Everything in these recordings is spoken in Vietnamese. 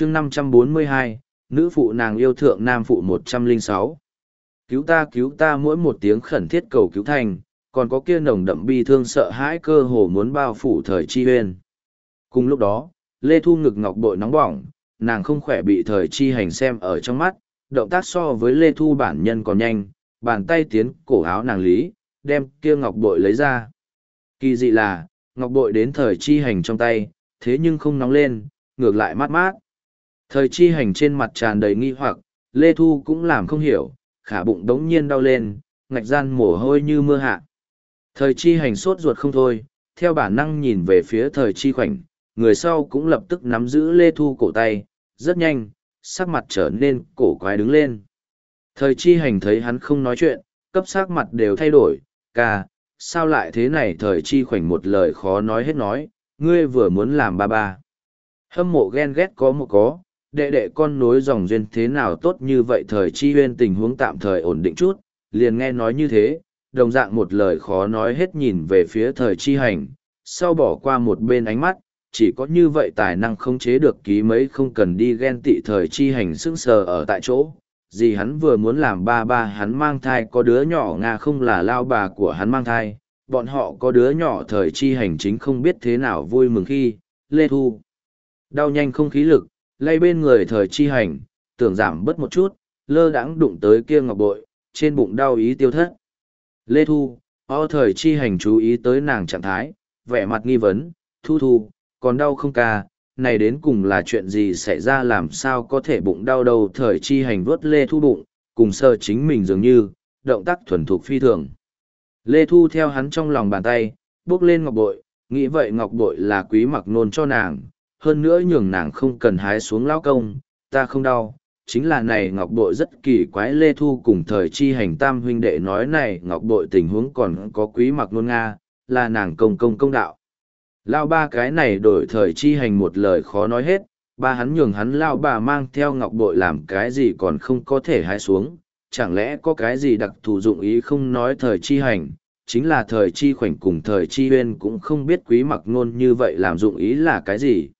chương 542, nữ phụ nàng yêu thượng nam phụ 106. Cứu ta cứu ta mỗi một tiếng khẩn thiết cầu cứu thành, còn có kia nồng đậm bi thương sợ hãi cơ hồ muốn bao phủ thời chi huyên. Cùng lúc đó, Lê Thu ngực ngọc bội nóng bỏng, nàng không khỏe bị thời chi hành xem ở trong mắt, động tác so với Lê Thu bản nhân còn nhanh, bàn tay tiến cổ áo nàng lý, đem kia ngọc bội lấy ra. Kỳ dị là, ngọc bội đến thời chi hành trong tay, thế nhưng không nóng lên, ngược lại mát mát. Thời chi hành trên mặt tràn đầy nghi hoặc, Lê Thu cũng làm không hiểu, khả bụng đống nhiên đau lên, ngạch gian mồ hôi như mưa hạ. Thời chi hành sốt ruột không thôi, theo bản năng nhìn về phía thời chi khoảnh, người sau cũng lập tức nắm giữ Lê Thu cổ tay, rất nhanh, sắc mặt trở nên cổ quái đứng lên. Thời chi hành thấy hắn không nói chuyện, cấp sắc mặt đều thay đổi, ca, sao lại thế này thời chi khoảnh một lời khó nói hết nói, ngươi vừa muốn làm ba ba. Hâm mộ ghen ghét có một có, đệ đệ con nối dòng duyên thế nào tốt như vậy thời chi huyên tình huống tạm thời ổn định chút, liền nghe nói như thế, đồng dạng một lời khó nói hết nhìn về phía thời chi hành, sau bỏ qua một bên ánh mắt, chỉ có như vậy tài năng không chế được ký mấy không cần đi ghen tị thời chi hành sững sờ ở tại chỗ. Gì hắn vừa muốn làm ba ba hắn mang thai có đứa nhỏ Nga không là lao bà của hắn mang thai, bọn họ có đứa nhỏ thời chi hành chính không biết thế nào vui mừng khi, Lê Thu. Đau nhanh không khí lực, lay bên người thời chi hành, tưởng giảm bớt một chút, lơ đãng đụng tới kia ngọc bội, trên bụng đau ý tiêu thất. Lê Thu, o thời chi hành chú ý tới nàng trạng thái, vẻ mặt nghi vấn, thu thu, còn đau không ca, này đến cùng là chuyện gì xảy ra làm sao có thể bụng đau đầu thời chi hành vuốt Lê Thu bụng, cùng sơ chính mình dường như, động tác thuần thục phi thường. Lê Thu theo hắn trong lòng bàn tay, bước lên ngọc bội, nghĩ vậy ngọc bội là quý mặc nôn cho nàng, hơn nữa nhường nàng không cần hái xuống lao công, ta không đau. Chính là này ngọc bội rất kỳ quái Lê Thu cùng thời chi hành tam huynh đệ nói này ngọc bội tình huống còn có quý mặc nôn Nga, là nàng công công công đạo. Lao ba cái này đổi thời chi hành một lời khó nói hết, ba hắn nhường hắn lao bà mang theo ngọc bội làm cái gì còn không có thể hái xuống, chẳng lẽ có cái gì đặc thù dụng ý không nói thời chi hành, chính là thời chi khoảnh cùng thời chi huyên cũng không biết quý mặc ngôn như vậy làm dụng ý là cái gì.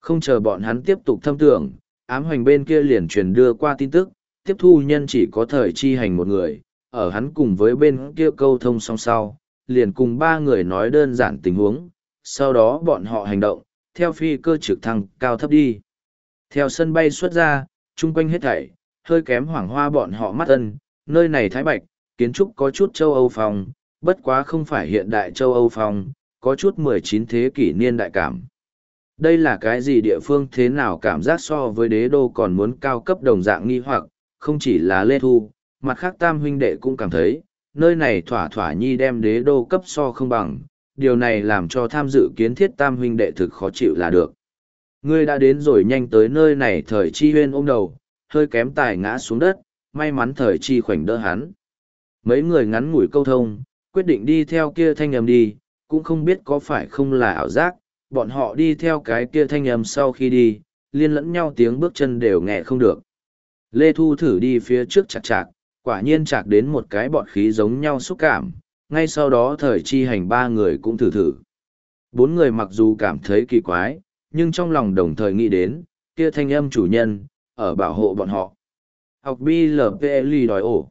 Không chờ bọn hắn tiếp tục thâm tưởng, ám hoành bên kia liền truyền đưa qua tin tức, tiếp thu nhân chỉ có thời chi hành một người, ở hắn cùng với bên kia câu thông song sau, liền cùng ba người nói đơn giản tình huống, sau đó bọn họ hành động, theo phi cơ trực thăng cao thấp đi. Theo sân bay xuất ra, chung quanh hết thảy, hơi kém hoảng hoa bọn họ mắt ân, nơi này thái bạch, kiến trúc có chút châu Âu phong, bất quá không phải hiện đại châu Âu phong, có chút 19 thế kỷ niên đại cảm. Đây là cái gì địa phương thế nào cảm giác so với đế đô còn muốn cao cấp đồng dạng nghi hoặc, không chỉ là Lê Thu, mặt khác tam huynh đệ cũng cảm thấy, nơi này thỏa thỏa nhi đem đế đô cấp so không bằng, điều này làm cho tham dự kiến thiết tam huynh đệ thực khó chịu là được. Ngươi đã đến rồi nhanh tới nơi này thời chi huyên ôm đầu, hơi kém tài ngã xuống đất, may mắn thời chi khoảnh đỡ hắn. Mấy người ngắn ngủi câu thông, quyết định đi theo kia thanh âm đi, cũng không biết có phải không là ảo giác, bọn họ đi theo cái kia thanh âm sau khi đi, liên lẫn nhau tiếng bước chân đều nghe không được. Lê Thu thử đi phía trước chặt chạc, quả nhiên chạc đến một cái bọt khí giống nhau xúc cảm, ngay sau đó thời chi hành ba người cũng thử thử. Bốn người mặc dù cảm thấy kỳ quái, nhưng trong lòng đồng thời nghĩ đến, kia thanh âm chủ nhân, ở bảo hộ bọn họ. Học BLPL đòi ổ.